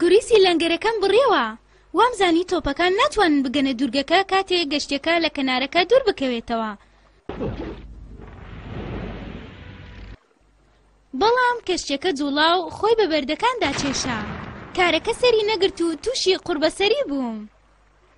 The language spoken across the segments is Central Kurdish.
گوریسی لەنگەرەکەم بڕێوە وامزانی تۆپەکان ناتوانن بگەنە دوورگەکە کاتێ گەشتەکە لە کەنارەکە دوور بکەوێتەوە بەڵام کەشتەکە جوڵا و خۆی بە بەردەکاندا چێشا کارەکە سەری نەگرت و تووشی قوربەسەری بووم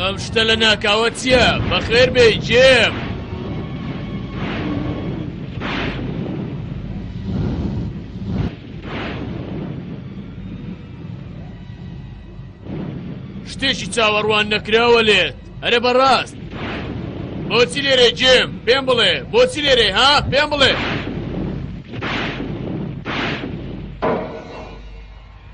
ئەم شتە لە ناکاوە چییە بەخێر بێ جێم شتێکی چاوەڕوان نەکراوە لێت هەرە بەڕاست بۆچی لێرە جێم پێم بڵێ بۆچی لێرێ ها پێم بڵێ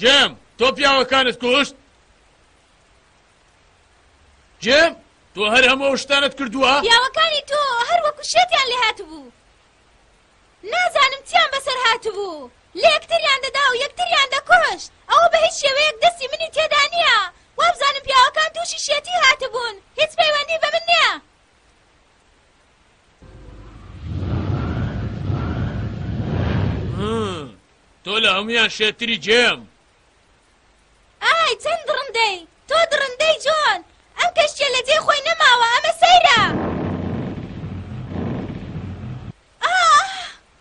جێم، تۆ پیاوەکانت کوشت؟ جێم، تۆ هەر هەموو ئەو شتانەت کردووە؟ پیاوەکانی تۆ هەر وەکو شێتیان لێ هاتبوو. نازانم چیان بەسەر هاتبوو. لە یەکتریان دەدا و یەکتریان دەکوشت. ئەوە بە هیچ شێوەیەک دەستی منی تێدا نییە. وابزانم پیاوەکان تووشی شێتی هاتبوون. هیچ پەیوەندی بە من نییە. تۆ لە هەمویان شێتری جێم ئای چەند دڕندەی تۆ دڕندەی جۆن ئەم کەشتە لە جێ خۆی نەماوە ئەمە سەیرە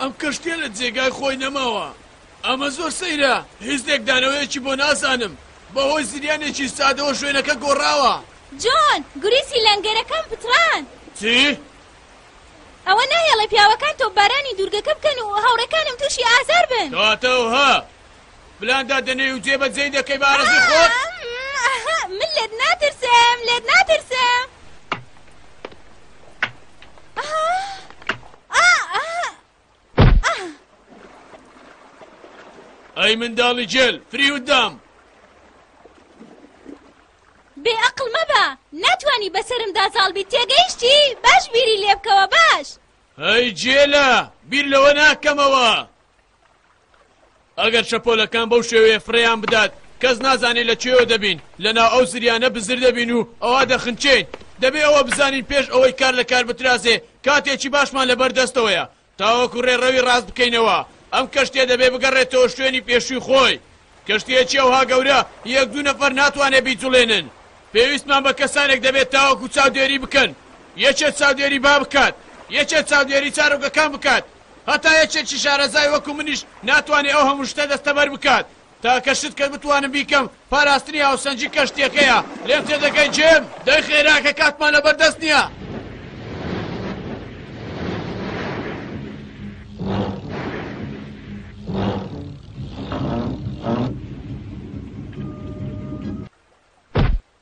ئەم کەشتیە لە جێگای خۆی نەماوە ئەمە زۆر سەیرە هیچ لێکدانەوەیەکی بۆ نازانم بەهۆی زریانێکی سادەوە شوێنەکە گۆڕاوە جۆن گوریسی لەنگەرەکەم پتڕان چی؟ ئەوە ناهێڵێ پیاوەکان تۆپبارانی دوورگەکە بکەن و هاوڕێکانم تووشی ئازار بن کاتەوها پلاندا دەنێ و جێبەجێی دەکەی بارەزی خۆت من لێت ناترسم لێت ناترسم ئەی منداڵی جێل فریوت دام بێ ئەقل مەبە ناتوانی بەسرم دازاڵبی تێگەیشتی باش بیری لێ بکەوە باش هەی جێلە بیر لەوە ناکەمەوە ئەگەر شەپۆلەکان بەو شێوەیە فڕێیان بدات کەس نازانێت لە کوێوە دەبین لەناو ئەو زریانە بزر دەبین و ئەوا دەخنچێین دەبێ ئەوە بزانین پێش ئەوەی کار لە کار بترازێ کاتێکی باشمان لەبەر دەستەوەیە تاوەکو ڕێڕەوی ڕاست بکەینەوە ئەم کەشتێ دەبێ بگەڕێتەوە شوێنی پێشووی خۆی کەشتێکی ئەوها گەورە یەک دوو نەفەر ناتوانێ بیجوڵێنن پێویستمان بە کەسانێک دەبێت تاوەکو چاودێری بکەن یەکێ چاودێری با بکات یەکێ چاودێری چارۆگەکان بکات هەتا یەکێکی شارەزای وەکو منیش ناتوانێ ئەو هەموو شتە دەستەبەر بکات. تاکە شت کە بتوانم بیکەم پاراستنی هاوسەنگی کەشتیەکەیە. لێم تێدەگەی جیم؟ دەی خێرا کە کاتمان لەبەر دەست نیە.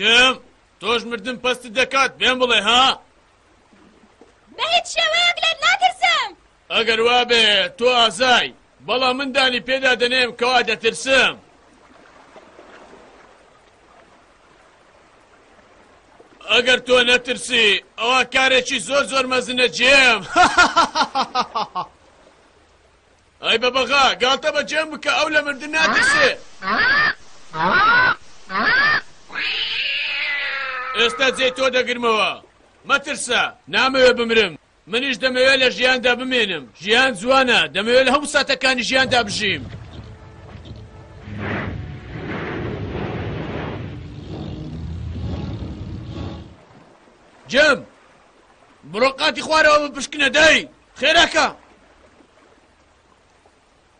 جم تۆش مردن پەست دەکات بێم بڵێ ها بە هیچ شێوەیەک لێت ناترسم ئەگەر وابێ تۆ ئازای بەڵام من دانی پێدا دەنێم کەوا دەترسم. ئەگەر تۆ نەترسی ئەوە کارێکی زۆر زۆر مەزنە جێم ئەی بە بەغا گاڵتە بە جێم بکە ئەو لە مردن ناترسێ ئێستا جێ تۆ دەگرمەوە مەترسە نامەوێ بمرم منیش دەمەوێت لە ژیاندا بمێنم ژیان جوانە دەمەوێت لە هەموو ساتەکانی ژیاندا بژیم. جم بڕۆ قاتی خوارەوە بە پشکنە دای خێراکە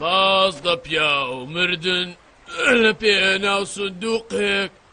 پاس دە پیاو مردن لە پێ ناو سندوقێک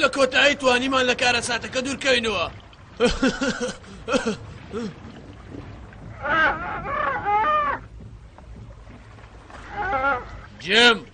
لە کۆتایی توانیمان لە کارە ساتەکە دوورکەینەوە جێم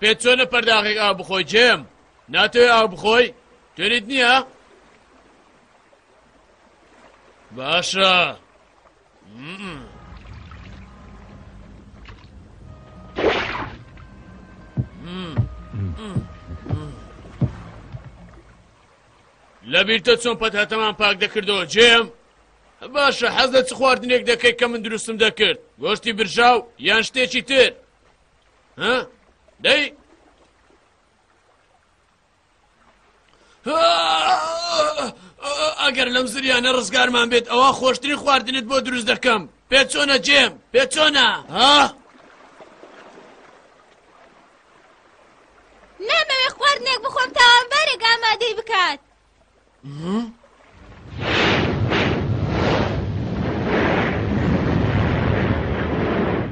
پێت چۆنە پەرداخێک ئاو بخۆی جێم ناتوێ ئاو بخۆی توێنیت نییە باشە لە بیرتە چۆن پەتهتەمان پاک دەکردەوە جێم باشە حەز لە چ خواردنێک دەکەیت کە من دروستم دەکرد گۆشتی برژاو یان شتێکی تر دەی ئەگەر لەم زریانە ڕزگارمان بێت ئەوە خۆشتری خواردنت بۆ دروست دەکەم پێ چۆنە جێم پێ چۆنە ها؟ نامەوێ خواردنێک بخۆم تاوانبارێک ئامادەی بکات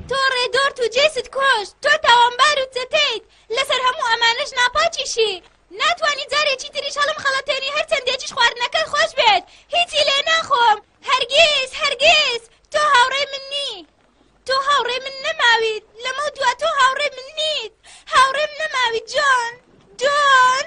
تۆ ڕێدۆرت و جێست کۆش تۆ تاوانبار و چەتەیت لەسەر هەموو ئەمانەش ناپاکیشی ناتوانی جارێکی تریش هەڵم خەڵەتێنی هەرچەندێکیش خواردنەکەت خۆش بێت هیچی لێ ناخۆم هەرگیز هەرگیز تۆ هاوڕێی من نی تۆ هاوڕێ من نەماویت لەمە دوا تۆ هاوڕێ من نیت هاوڕێم نەماوی جۆن جۆن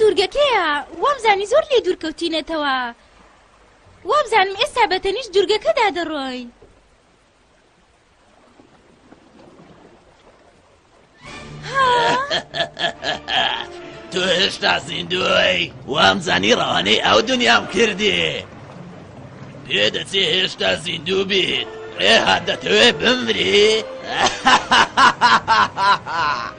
دوورگەکەیە وابزانی زۆر لێ دوورکەوتینەتەوە وابزانم ئێستا بەتەنیش دوورگەکەدا دەڕۆین تۆ هێشتا زیندوی وام زانی ڕەوانەی ئەو دنیام کردی پێ دەچێ هێشتا زیندوو بیت ڕێها دەتەوێ بمری؟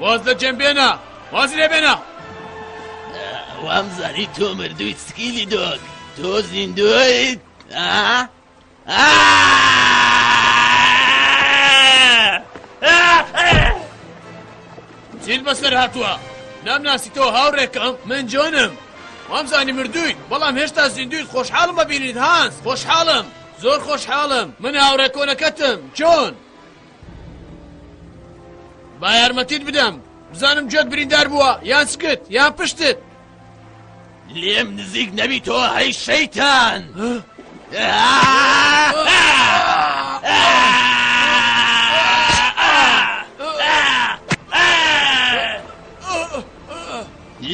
واز لە جێم بێنە واز لێ بێنە وامزانی تۆ مردووی سکیلی دۆک تۆ زیندویت چیل بەسەر هاتووە نام ناسی تۆ هاوڕێکەم من جۆنم وامزانی مردووی بەڵام هێشتا زیندویت خۆشحاڵم بەبینیت هاز خۆشحاڵم زۆر خۆشحاڵم من هاوڕێکۆنەکەتم جۆن با یارمەتیت بدەم بزانم جۆت بریندار بووە یان سکت یان پشتت لێم نزیک نەبی تۆ هەی شەیتان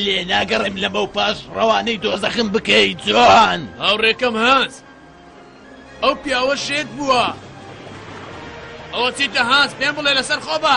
لێ ناگەڕێم لەمە و پاش ڕەوانەی دۆزەخم بکەیت جوان هاوڕێکەم هەست ئەو پیاوە شێت بووە ئەوە چیتە هاز پێم بڵێ لەسەر خۆ بە